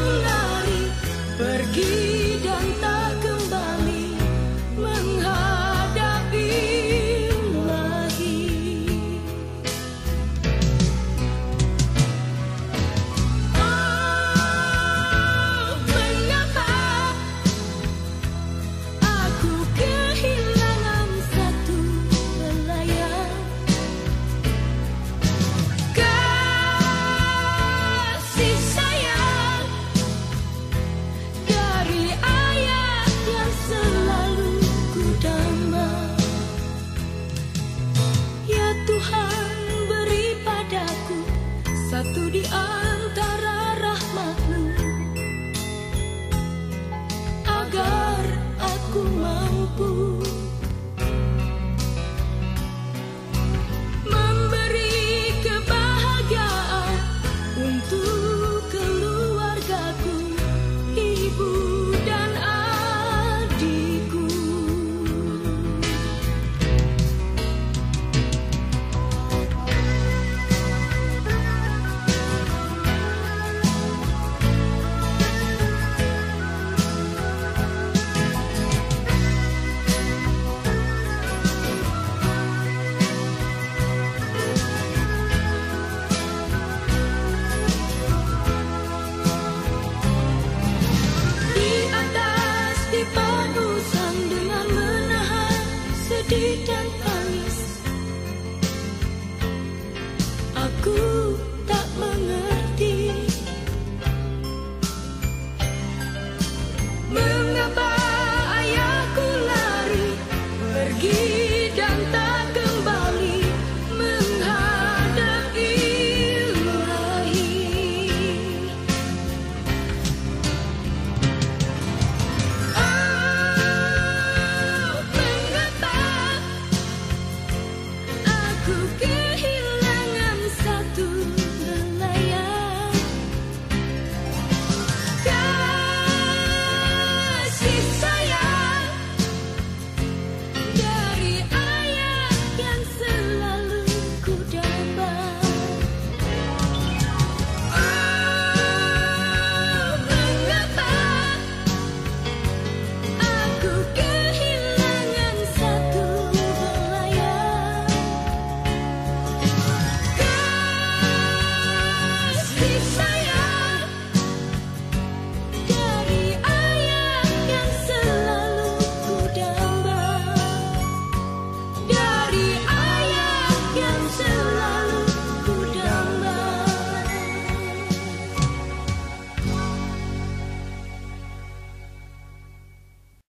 love. Sedih